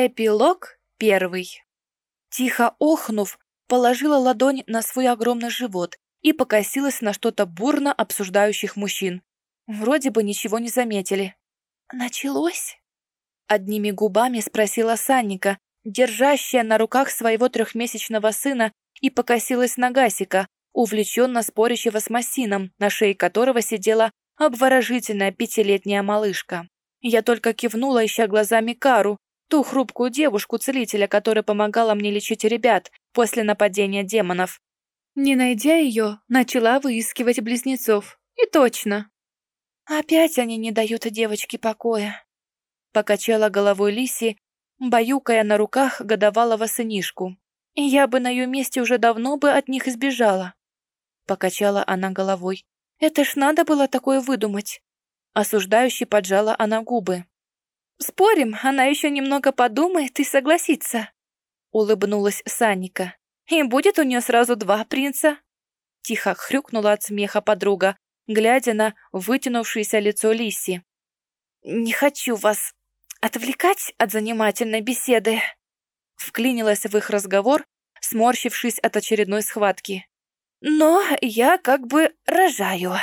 Эпилог первый. Тихо охнув, положила ладонь на свой огромный живот и покосилась на что-то бурно обсуждающих мужчин. Вроде бы ничего не заметили. «Началось?» Одними губами спросила Санника, держащая на руках своего трехмесячного сына, и покосилась на Гасика, увлеченно спорящего с Массином, на шее которого сидела обворожительная пятилетняя малышка. Я только кивнула, ища глазами Кару, ту хрупкую девушку-целителя, которая помогала мне лечить ребят после нападения демонов. Не найдя ее, начала выискивать близнецов. И точно. Опять они не дают девочке покоя. Покачала головой Лиси, баюкая на руках годовалого сынишку. И я бы на ее месте уже давно бы от них избежала. Покачала она головой. Это ж надо было такое выдумать. Осуждающе поджала она губы. «Спорим, она еще немного подумает и согласится», — улыбнулась Санника. «И будет у нее сразу два принца». Тихо хрюкнула от смеха подруга, глядя на вытянувшееся лицо Лиси. «Не хочу вас отвлекать от занимательной беседы», — вклинилась в их разговор, сморщившись от очередной схватки. «Но я как бы рожаю».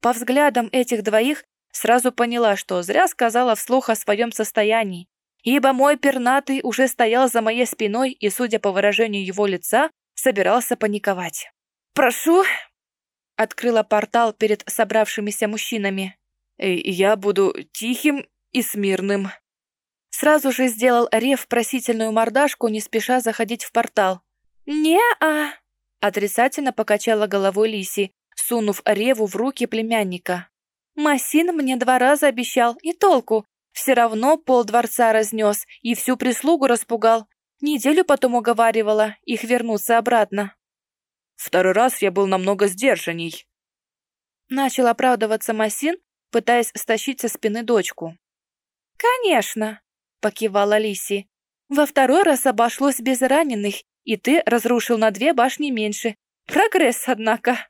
По взглядам этих двоих сразу поняла, что зря сказала вслух о своем состоянии, ибо мой пернатый уже стоял за моей спиной и, судя по выражению его лица, собирался паниковать. «Прошу!» — открыла портал перед собравшимися мужчинами. «Я буду тихим и смирным». Сразу же сделал Рев просительную мордашку, не спеша заходить в портал. «Не-а!» — отрицательно покачала головой Лиси, сунув Реву в руки племянника. «Масин мне два раза обещал, и толку. Все равно пол дворца разнес и всю прислугу распугал. Неделю потом уговаривала их вернуться обратно». «Второй раз я был намного сдержанней». Начал оправдываться Масин, пытаясь стащить со спины дочку. «Конечно», — покивала Лиси. «Во второй раз обошлось без раненых, и ты разрушил на две башни меньше. Прогресс, однако».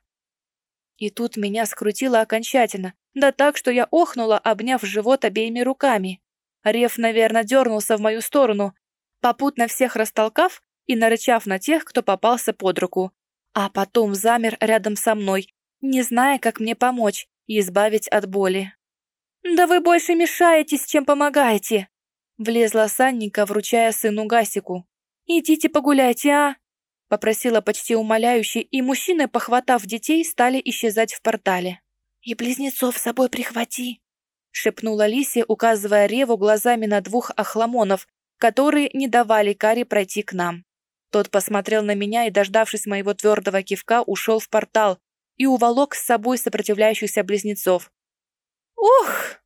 И тут меня скрутило окончательно, да так, что я охнула, обняв живот обеими руками. Рев, наверное, дернулся в мою сторону, попутно всех растолкав и нарычав на тех, кто попался под руку. А потом замер рядом со мной, не зная, как мне помочь и избавить от боли. «Да вы больше мешаетесь, чем помогаете!» Влезла Санника, вручая сыну Гасику. «Идите погуляйте, а!» Попросила почти умоляюще, и мужчины, похватав детей, стали исчезать в портале. «И близнецов с собой прихвати!» шепнула Лиси, указывая Реву глазами на двух охламонов, которые не давали Каре пройти к нам. Тот посмотрел на меня и, дождавшись моего твердого кивка, ушел в портал и уволок с собой сопротивляющихся близнецов. «Ух!»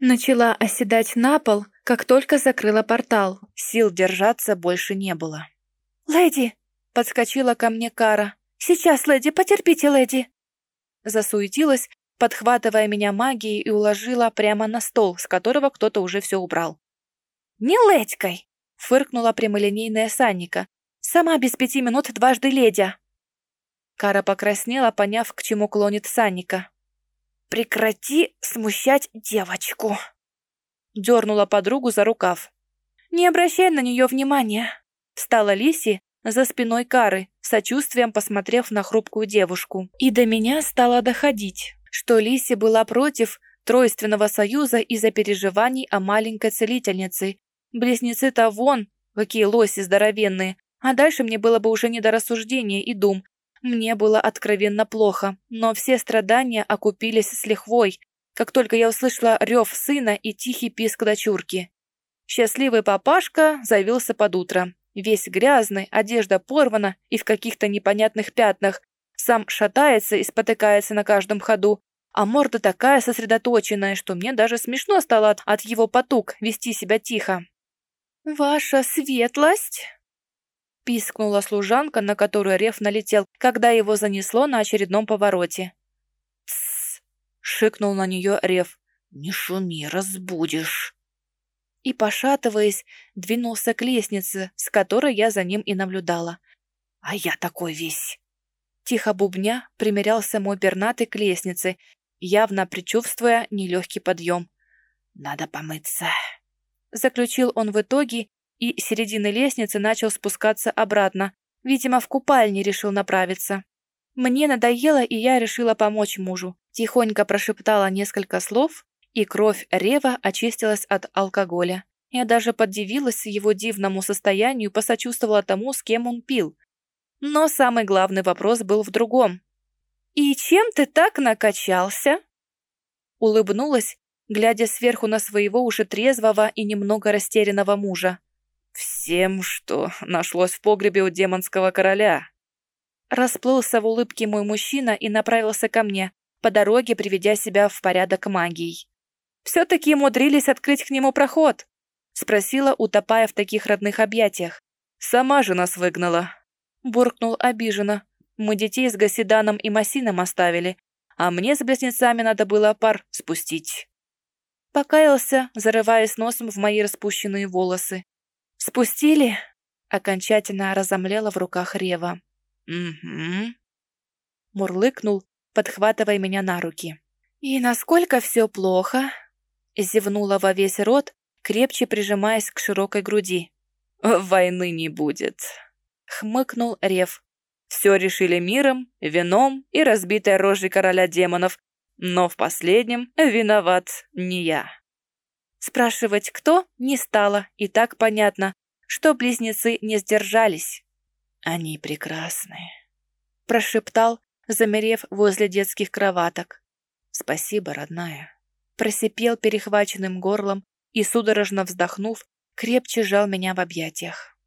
Начала оседать на пол, как только закрыла портал. Сил держаться больше не было. «Леди, Подскочила ко мне Кара. «Сейчас, леди, потерпите, леди!» Засуетилась, подхватывая меня магией и уложила прямо на стол, с которого кто-то уже все убрал. «Не ледькой!» — фыркнула прямолинейная Санника. «Сама без пяти минут дважды ледя!» Кара покраснела, поняв, к чему клонит Санника. «Прекрати смущать девочку!» Дернула подругу за рукав. «Не обращай на нее внимания!» Стала Лиси, за спиной Кары, сочувствием посмотрев на хрупкую девушку. И до меня стало доходить, что Лиси была против тройственного союза из-за переживаний о маленькой целительнице. Близнецы-то вон, какие лоси здоровенные. А дальше мне было бы уже не до рассуждения и дум. Мне было откровенно плохо, но все страдания окупились с лихвой, как только я услышала рев сына и тихий писк дочурки. Счастливый папашка заявился под утро. Весь грязный, одежда порвана и в каких-то непонятных пятнах. Сам шатается и спотыкается на каждом ходу, а морда такая сосредоточенная, что мне даже смешно стало от, от его потуг вести себя тихо. «Ваша светлость!» Пискнула служанка, на которую Рев налетел, когда его занесло на очередном повороте. «Тссс!» — шикнул на нее Рев. «Не шуми, разбудишь!» и, пошатываясь, двинулся к лестнице, с которой я за ним и наблюдала. «А я такой весь!» Тихо бубня примерялся мой пернатый к лестнице, явно предчувствуя нелегкий подъем. «Надо помыться!» заключил он в итоге и с середины лестницы начал спускаться обратно. Видимо, в купальне решил направиться. Мне надоело, и я решила помочь мужу. Тихонько прошептала несколько слов, и кровь Рева очистилась от алкоголя. Я даже подивилась его дивному состоянию, посочувствовала тому, с кем он пил. Но самый главный вопрос был в другом. «И чем ты так накачался?» Улыбнулась, глядя сверху на своего уже трезвого и немного растерянного мужа. «Всем, что нашлось в погребе у демонского короля». Расплылся в улыбке мой мужчина и направился ко мне, по дороге приведя себя в порядок магией. «Все-таки умудрились открыть к нему проход?» Спросила, утопая в таких родных объятиях. «Сама же нас выгнала», буркнул обиженно. Мы детей с Гасиданом и Масином оставили, а мне с близнецами надо было пар спустить. Покаялся, зарываясь носом в мои распущенные волосы. «Спустили?» Окончательно разомлела в руках Рева. «Угу». Мурлыкнул, подхватывая меня на руки. «И насколько все плохо?» Зевнула во весь рот, крепче прижимаясь к широкой груди. «Войны не будет», — хмыкнул Рев. «Все решили миром, вином и разбитой рожей короля демонов, но в последнем виноват не я». Спрашивать кто не стало, и так понятно, что близнецы не сдержались. «Они прекрасны», — прошептал, замерев возле детских кроваток. «Спасибо, родная», — просипел перехваченным горлом и, судорожно вздохнув, крепче жал меня в объятиях.